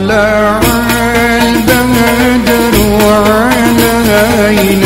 طلع البدر علينا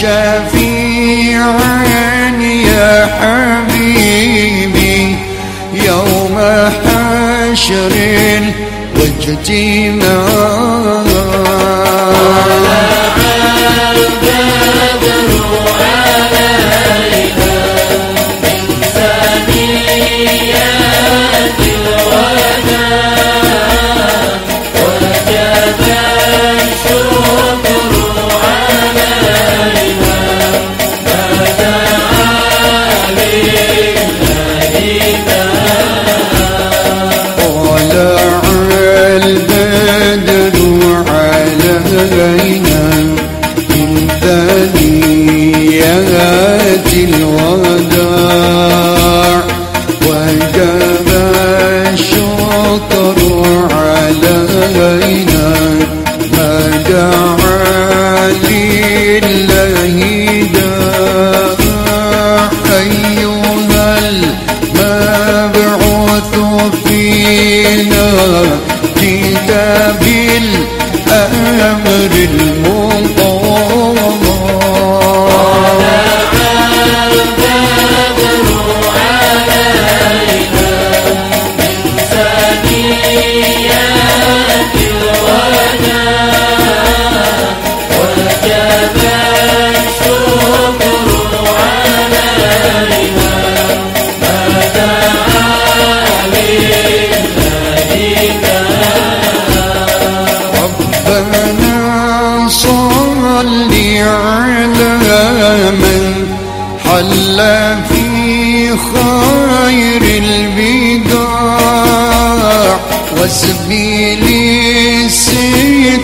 شفيعا يا حبيبي يوم حشر واجتماع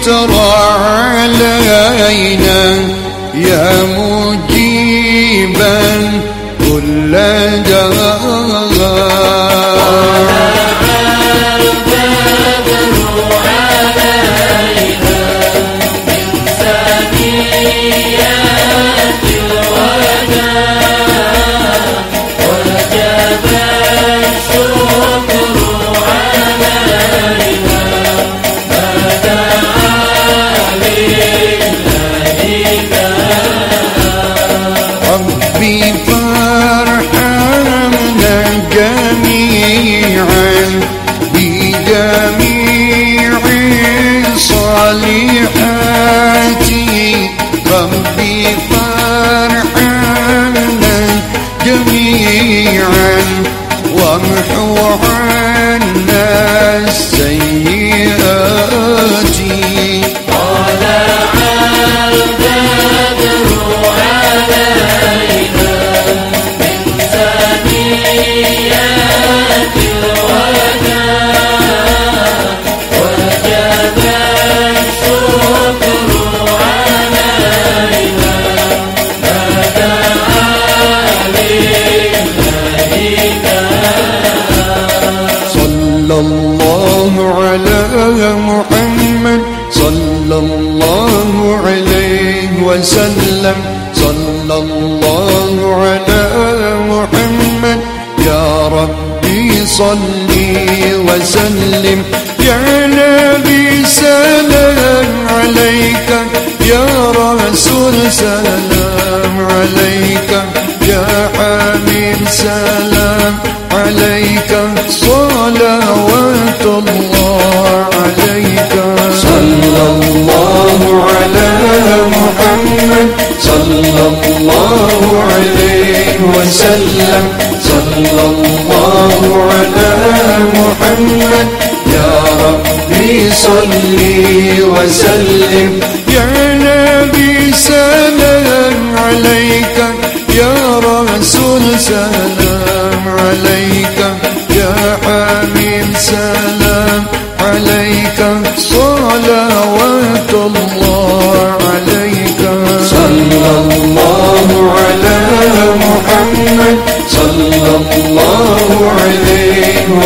الستر علينا يا مجيبا كل داع وسلم صلى الله على محمد. يا ربي صلي وسلم. يا نبي سلام عليك. يا رسول سلام عليك. يا حبيب سلام وسلم صلى الله على محمد. يا ربي صلي وسلم. يا نبي سلام عليك. يا رسول سلام عليك. يا حبيب سلام عليك. صلوات الله عليك. صلى الله